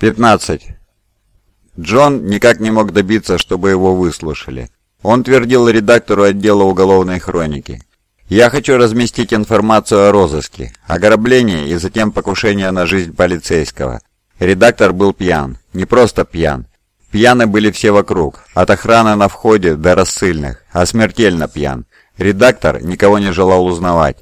15. Джон никак не мог добиться, чтобы его выслушали. Он твердил редактору отдела уголовной хроники. «Я хочу разместить информацию о розыске, ограблении и затем покушении на жизнь полицейского». Редактор был пьян. Не просто пьян. Пьяны были все вокруг, от охраны на входе до рассыльных, а смертельно пьян. Редактор никого не желал узнавать.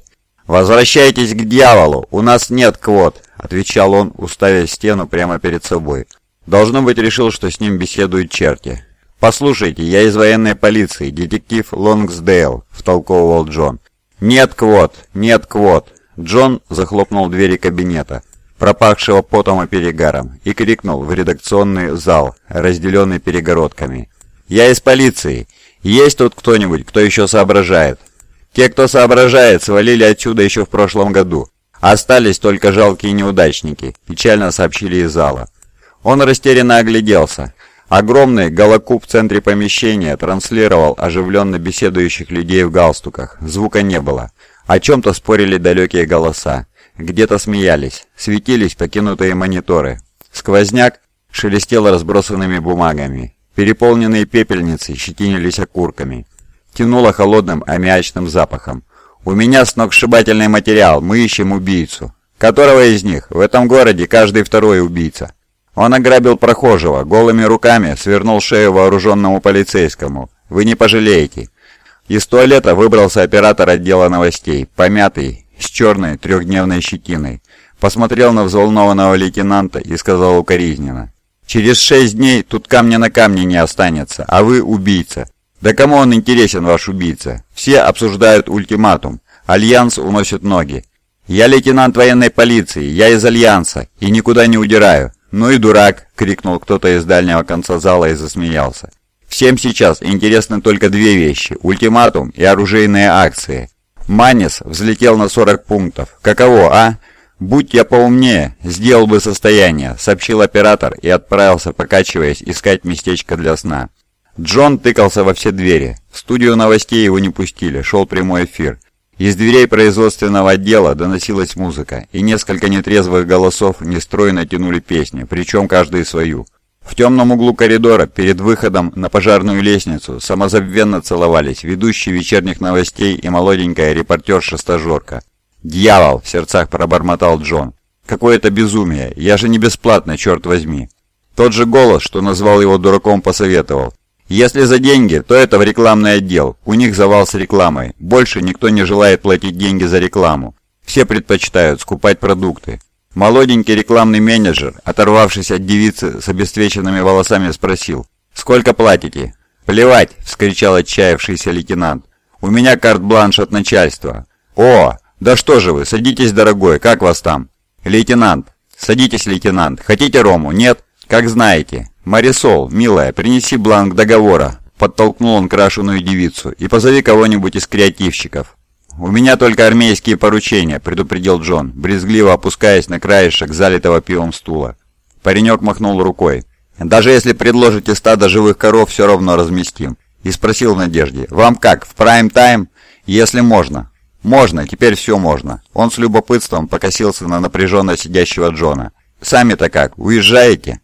«Возвращайтесь к дьяволу, у нас нет квот», — отвечал он, уставя стену прямо перед собой. Должно быть, решил, что с ним беседуют черти. «Послушайте, я из военной полиции, детектив Лонгсдейл», — втолковывал Джон. «Нет квот, нет квот!» Джон захлопнул двери кабинета, пропахшего потом и перегаром, и крикнул в редакционный зал, разделенный перегородками. «Я из полиции! Есть тут кто-нибудь, кто еще соображает?» Те, кто соображает, свалили отсюда еще в прошлом году. Остались только жалкие неудачники, печально сообщили из зала. Он растерянно огляделся. Огромный голокуб в центре помещения транслировал оживленно беседующих людей в галстуках. Звука не было. О чем-то спорили далекие голоса. Где-то смеялись. Светились покинутые мониторы. Сквозняк шелестел разбросанными бумагами. Переполненные пепельницы щетинились окурками. Тянуло холодным аммиачным запахом. «У меня сногсшибательный материал, мы ищем убийцу». «Которого из них? В этом городе каждый второй убийца». Он ограбил прохожего, голыми руками свернул шею вооруженному полицейскому. Вы не пожалеете. Из туалета выбрался оператор отдела новостей, помятый, с черной трехдневной щетиной. Посмотрел на взволнованного лейтенанта и сказал укоризненно. «Через шесть дней тут камня на камне не останется, а вы убийца. Да кому он интересен, ваш убийца? Все обсуждают ультиматум. Альянс уносит ноги. Я лейтенант военной полиции, я из Альянса и никуда не удираю. «Ну и дурак!» — крикнул кто-то из дальнего конца зала и засмеялся. «Всем сейчас интересны только две вещи — ультиматум и оружейные акции. Манис взлетел на 40 пунктов. Каково, а? Будь я поумнее, сделал бы состояние», — сообщил оператор и отправился, покачиваясь, искать местечко для сна. Джон тыкался во все двери. В студию новостей его не пустили, шел прямой эфир. Из дверей производственного отдела доносилась музыка, и несколько нетрезвых голосов нестройно тянули песни, причем каждый свою. В темном углу коридора, перед выходом на пожарную лестницу, самозабвенно целовались ведущий вечерних новостей и молоденькая репортерша-стажерка. «Дьявол!» — в сердцах пробормотал Джон. «Какое-то безумие! Я же не бесплатно, черт возьми!» Тот же голос, что назвал его дураком, посоветовал. Если за деньги, то это в рекламный отдел. У них завал с рекламой. Больше никто не желает платить деньги за рекламу. Все предпочитают скупать продукты. Молоденький рекламный менеджер, оторвавшись от девицы с обесцвеченными волосами, спросил. «Сколько платите?» «Плевать!» — вскричал отчаявшийся лейтенант. «У меня карт-бланш от начальства». «О, да что же вы, садитесь, дорогой, как вас там?» «Лейтенант». «Садитесь, лейтенант. Хотите рому? Нет?» «Как знаете». «Марисол, милая, принеси бланк договора», — подтолкнул он крашеную девицу, «и позови кого-нибудь из креативщиков». «У меня только армейские поручения», — предупредил Джон, брезгливо опускаясь на краешек залитого пивом стула. Паренек махнул рукой. «Даже если предложите стадо живых коров, все равно разместим». И спросил в надежде, «Вам как, в прайм-тайм? Если можно». «Можно, теперь все можно». Он с любопытством покосился на напряженно сидящего Джона. «Сами-то как, уезжаете?»